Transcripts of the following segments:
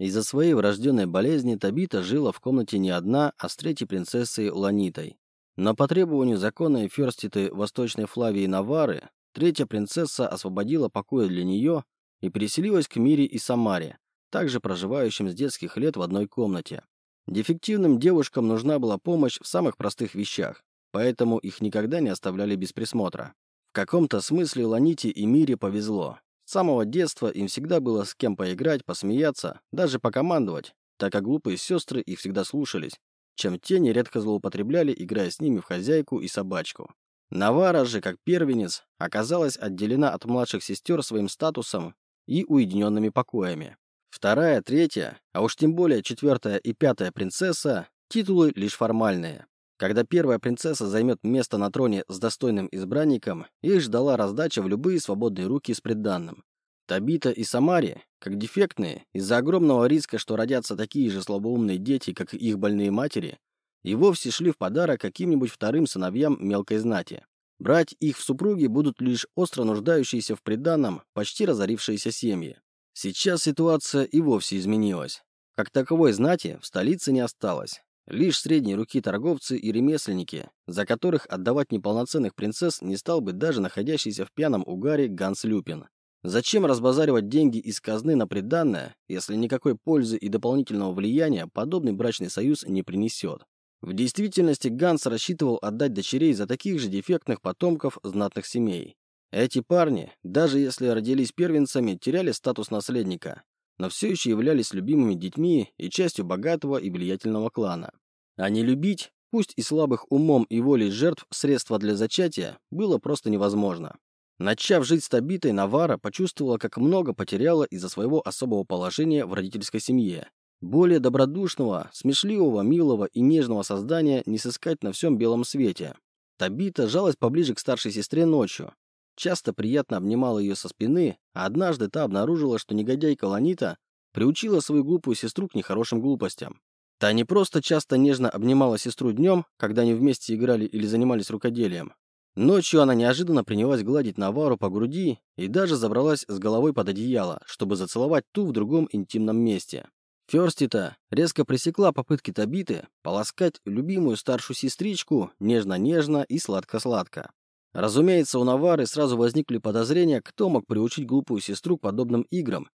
Из-за своей врожденной болезни Табита жила в комнате не одна, а с третьей принцессой Ланитой. Но по требованию законной ферститы Восточной Флавии Навары, третья принцесса освободила покои для нее и переселилась к Мире и Самаре, также проживающим с детских лет в одной комнате. Дефективным девушкам нужна была помощь в самых простых вещах, поэтому их никогда не оставляли без присмотра. В каком-то смысле Ланите и Мире повезло. С самого детства им всегда было с кем поиграть, посмеяться, даже покомандовать, так как глупые сестры их всегда слушались, чем те нередко злоупотребляли, играя с ними в хозяйку и собачку. Навара же, как первенец, оказалась отделена от младших сестер своим статусом и уединенными покоями. Вторая, третья, а уж тем более четвертая и пятая принцесса – титулы лишь формальные. Когда первая принцесса займет место на троне с достойным избранником, их ждала раздача в любые свободные руки с приданным. Табита и Самари, как дефектные, из-за огромного риска, что родятся такие же слабоумные дети, как их больные матери, и вовсе шли в подарок каким-нибудь вторым сыновьям мелкой знати. Брать их в супруги будут лишь остро нуждающиеся в приданном, почти разорившиеся семьи. Сейчас ситуация и вовсе изменилась. Как таковой знати в столице не осталось. Лишь средней руки торговцы и ремесленники, за которых отдавать неполноценных принцесс не стал бы даже находящийся в пьяном угаре Ганс Люпин. Зачем разбазаривать деньги из казны на приданное, если никакой пользы и дополнительного влияния подобный брачный союз не принесет? В действительности Ганс рассчитывал отдать дочерей за таких же дефектных потомков знатных семей. Эти парни, даже если родились первенцами, теряли статус наследника, но все еще являлись любимыми детьми и частью богатого и влиятельного клана. А не любить, пусть и слабых умом и волей жертв средства для зачатия, было просто невозможно. Начав жить с Табитой, Навара почувствовала, как много потеряла из-за своего особого положения в родительской семье. Более добродушного, смешливого, милого и нежного создания не сыскать на всем белом свете. Табита жалась поближе к старшей сестре ночью, часто приятно обнимала ее со спины, а однажды та обнаружила, что негодяйка Ланита приучила свою глупую сестру к нехорошим глупостям. Та не просто часто нежно обнимала сестру днем, когда они вместе играли или занимались рукоделием. Ночью она неожиданно принялась гладить Навару по груди и даже забралась с головой под одеяло, чтобы зацеловать ту в другом интимном месте. Ферстита резко пресекла попытки Табиты полоскать любимую старшую сестричку нежно-нежно и сладко-сладко. Разумеется, у Навары сразу возникли подозрения, кто мог приучить глупую сестру к подобным играм.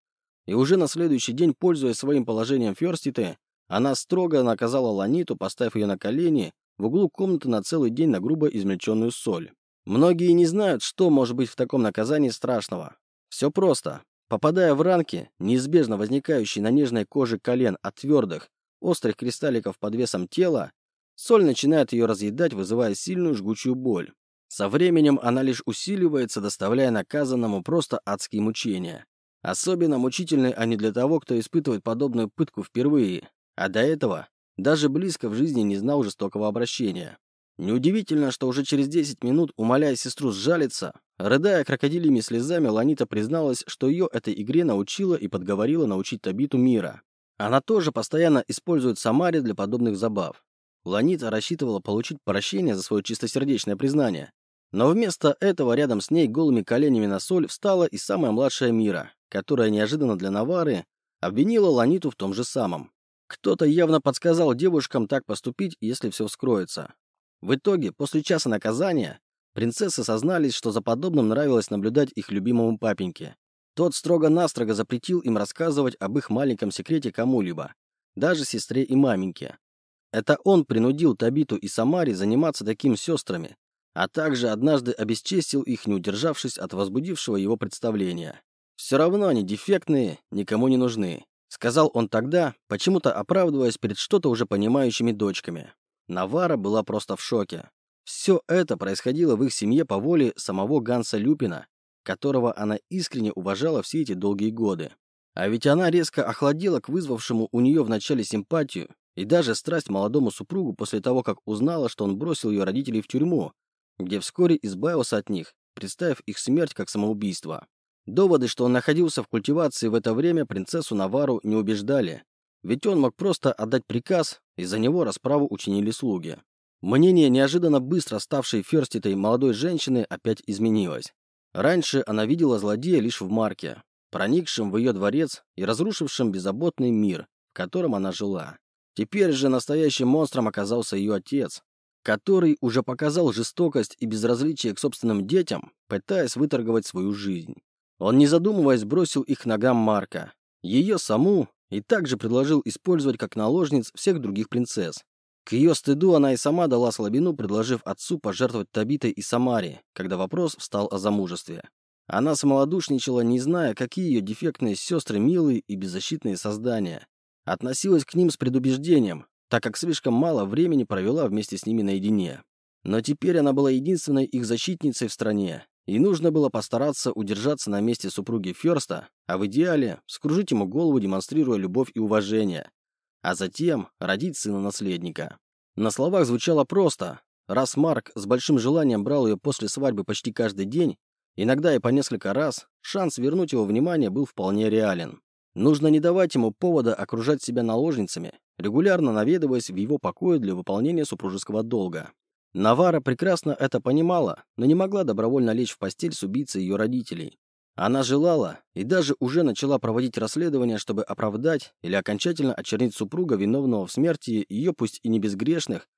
И уже на следующий день, пользуясь своим положением Ферститы, она строго наказала Ланиту, поставив ее на колени в углу комнаты на целый день на грубо измельченную соль. Многие не знают, что может быть в таком наказании страшного. Все просто. Попадая в ранки, неизбежно возникающие на нежной коже колен от твердых, острых кристалликов под весом тела, соль начинает ее разъедать, вызывая сильную жгучую боль. Со временем она лишь усиливается, доставляя наказанному просто адские мучения. Особенно мучительны они для того, кто испытывает подобную пытку впервые, а до этого даже близко в жизни не знал жестокого обращения. Неудивительно, что уже через 10 минут, умоляя сестру сжалиться, рыдая крокодильями слезами, Ланита призналась, что ее этой игре научила и подговорила научить Табиту мира. Она тоже постоянно использует Самари для подобных забав. Ланита рассчитывала получить прощение за свое чистосердечное признание. Но вместо этого рядом с ней голыми коленями на соль встала и самая младшая Мира, которая неожиданно для Навары обвинила Ланиту в том же самом. Кто-то явно подсказал девушкам так поступить, если все вскроется. В итоге, после часа наказания, принцессы сознались, что за подобным нравилось наблюдать их любимому папеньке. Тот строго-настрого запретил им рассказывать об их маленьком секрете кому-либо, даже сестре и маменьке. Это он принудил Табиту и Самари заниматься таким сестрами, а также однажды обесчестил их, не удержавшись от возбудившего его представления. «Все равно они дефектные, никому не нужны», — сказал он тогда, почему-то оправдываясь перед что-то уже понимающими дочками. Навара была просто в шоке. Все это происходило в их семье по воле самого Ганса Люпина, которого она искренне уважала все эти долгие годы. А ведь она резко охладела к вызвавшему у нее вначале симпатию и даже страсть молодому супругу после того, как узнала, что он бросил ее родителей в тюрьму, где вскоре избавился от них, представив их смерть как самоубийство. Доводы, что он находился в культивации в это время, принцессу Навару не убеждали, ведь он мог просто отдать приказ, и за него расправу учинили слуги. Мнение неожиданно быстро ставшей ферститой молодой женщины опять изменилось. Раньше она видела злодея лишь в Марке. проникшим в ее дворец и разрушившим беззаботный мир, в котором она жила. Теперь же настоящим монстром оказался ее отец, который уже показал жестокость и безразличие к собственным детям, пытаясь выторговать свою жизнь. Он, не задумываясь, бросил их ногам Марка, ее саму, и также предложил использовать как наложниц всех других принцесс. К ее стыду она и сама дала слабину, предложив отцу пожертвовать Табитой и Самаре, когда вопрос встал о замужестве. Она самолодушничала, не зная, какие ее дефектные сестры милые и беззащитные создания. Относилась к ним с предубеждением, так как слишком мало времени провела вместе с ними наедине. Но теперь она была единственной их защитницей в стране, и нужно было постараться удержаться на месте супруги Ферста, а в идеале скружить ему голову, демонстрируя любовь и уважение, а затем родить сына-наследника. На словах звучало просто. Раз Марк с большим желанием брал ее после свадьбы почти каждый день, Иногда и по несколько раз шанс вернуть его внимание был вполне реален. Нужно не давать ему повода окружать себя наложницами, регулярно наведываясь в его покое для выполнения супружеского долга. Навара прекрасно это понимала, но не могла добровольно лечь в постель с убийцей ее родителей. Она желала и даже уже начала проводить расследование, чтобы оправдать или окончательно очернить супруга, виновного в смерти ее пусть и не безгрешных,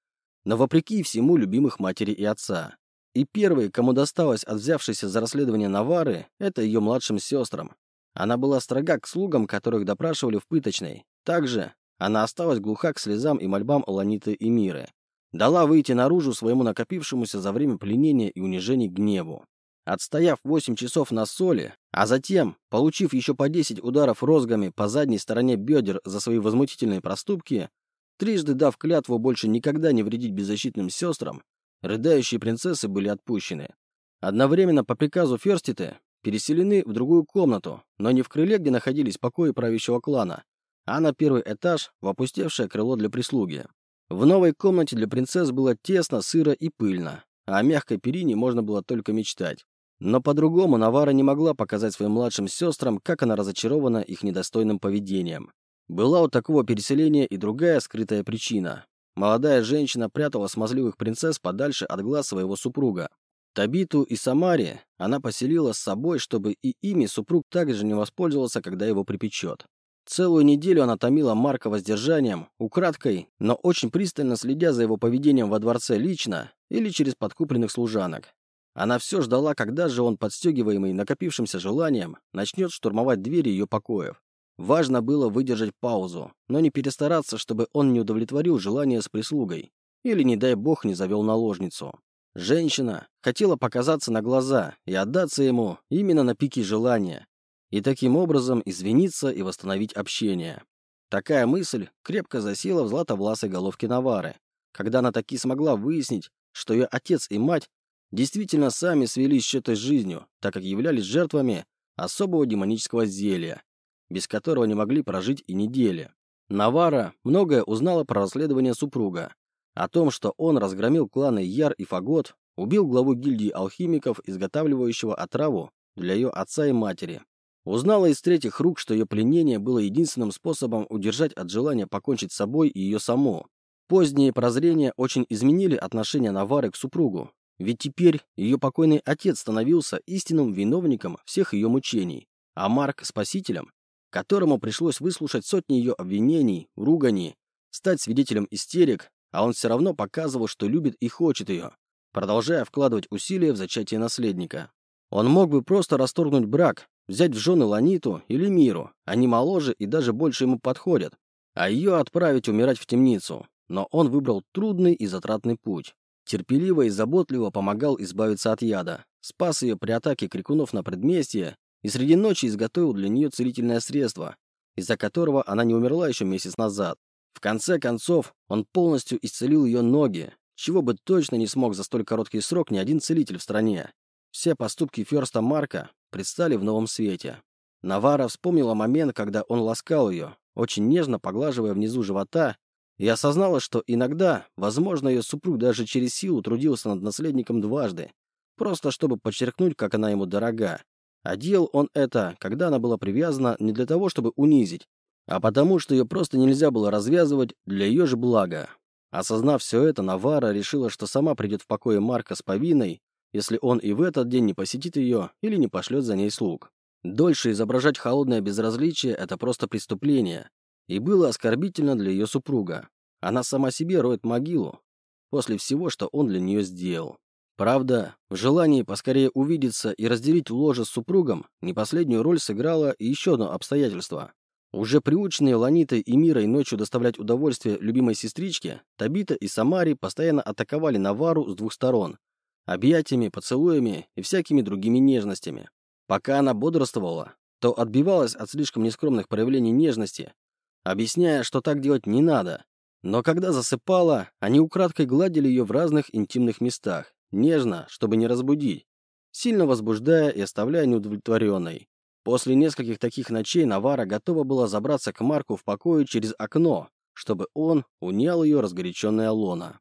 но вопреки всему любимых матери и отца. И первой, кому досталось от взявшейся за расследование Навары, это ее младшим сестрам. Она была строга к слугам, которых допрашивали в пыточной. Также она осталась глуха к слезам и мольбам Ланиты и Миры. Дала выйти наружу своему накопившемуся за время пленения и унижений гневу. Отстояв 8 часов на соли, а затем, получив еще по 10 ударов розгами по задней стороне бедер за свои возмутительные проступки, трижды дав клятву больше никогда не вредить беззащитным сестрам, Рыдающие принцессы были отпущены. Одновременно по приказу Ферститы переселены в другую комнату, но не в крыле, где находились покои правящего клана, а на первый этаж в опустевшее крыло для прислуги. В новой комнате для принцесс было тесно, сыро и пыльно, а о мягкой перине можно было только мечтать. Но по-другому Навара не могла показать своим младшим сестрам, как она разочарована их недостойным поведением. Была у такого переселения и другая скрытая причина. Молодая женщина прятала смазливых принцесс подальше от глаз своего супруга. Табиту и Самари она поселила с собой, чтобы и ими супруг также не воспользовался, когда его припечет. Целую неделю она томила Марка воздержанием, украдкой, но очень пристально следя за его поведением во дворце лично или через подкупленных служанок. Она все ждала, когда же он, подстегиваемый накопившимся желанием, начнет штурмовать двери ее покоев. Важно было выдержать паузу, но не перестараться, чтобы он не удовлетворил желание с прислугой или, не дай бог, не завел наложницу. Женщина хотела показаться на глаза и отдаться ему именно на пике желания, и таким образом извиниться и восстановить общение. Такая мысль крепко засела в златовласой головке Навары, когда она таки смогла выяснить, что ее отец и мать действительно сами свели счеты с жизнью, так как являлись жертвами особого демонического зелья, без которого не могли прожить и недели. Навара многое узнала про расследование супруга, о том, что он разгромил кланы Яр и Фагот, убил главу гильдии алхимиков, изготавливающего отраву для ее отца и матери. Узнала из третьих рук, что ее пленение было единственным способом удержать от желания покончить с собой и ее саму. Поздние прозрения очень изменили отношение Навары к супругу, ведь теперь ее покойный отец становился истинным виновником всех ее мучений, а Марк – спасителем, которому пришлось выслушать сотни ее обвинений, руганий, стать свидетелем истерик, а он все равно показывал, что любит и хочет ее, продолжая вкладывать усилия в зачатие наследника. Он мог бы просто расторгнуть брак, взять в жены Ланиту или Миру, они моложе и даже больше ему подходят, а ее отправить умирать в темницу. Но он выбрал трудный и затратный путь. Терпеливо и заботливо помогал избавиться от яда, спас ее при атаке крикунов на предместье и среди ночи изготовил для нее целительное средство, из-за которого она не умерла еще месяц назад. В конце концов, он полностью исцелил ее ноги, чего бы точно не смог за столь короткий срок ни один целитель в стране. Все поступки Ферста Марка предстали в новом свете. Навара вспомнила момент, когда он ласкал ее, очень нежно поглаживая внизу живота, и осознала, что иногда, возможно, ее супруг даже через силу трудился над наследником дважды, просто чтобы подчеркнуть, как она ему дорога. А делал он это, когда она была привязана не для того, чтобы унизить, а потому, что ее просто нельзя было развязывать для ее же блага. Осознав все это, Навара решила, что сама придет в покое Марка с повинной, если он и в этот день не посетит ее или не пошлет за ней слуг. Дольше изображать холодное безразличие – это просто преступление. И было оскорбительно для ее супруга. Она сама себе роет могилу после всего, что он для нее сделал. Правда, в желании поскорее увидеться и разделить ложе с супругом не последнюю роль сыграло и еще одно обстоятельство. Уже приученные Ланитой и Мирой ночью доставлять удовольствие любимой сестричке, Табита и Самари постоянно атаковали Навару с двух сторон – объятиями, поцелуями и всякими другими нежностями. Пока она бодрствовала, то отбивалась от слишком нескромных проявлений нежности, объясняя, что так делать не надо. Но когда засыпала, они украдкой гладили ее в разных интимных местах, Нежно, чтобы не разбудить, сильно возбуждая и оставляя неудовлетворенной. После нескольких таких ночей Навара готова была забраться к Марку в покое через окно, чтобы он унял ее разгоряченное лоно.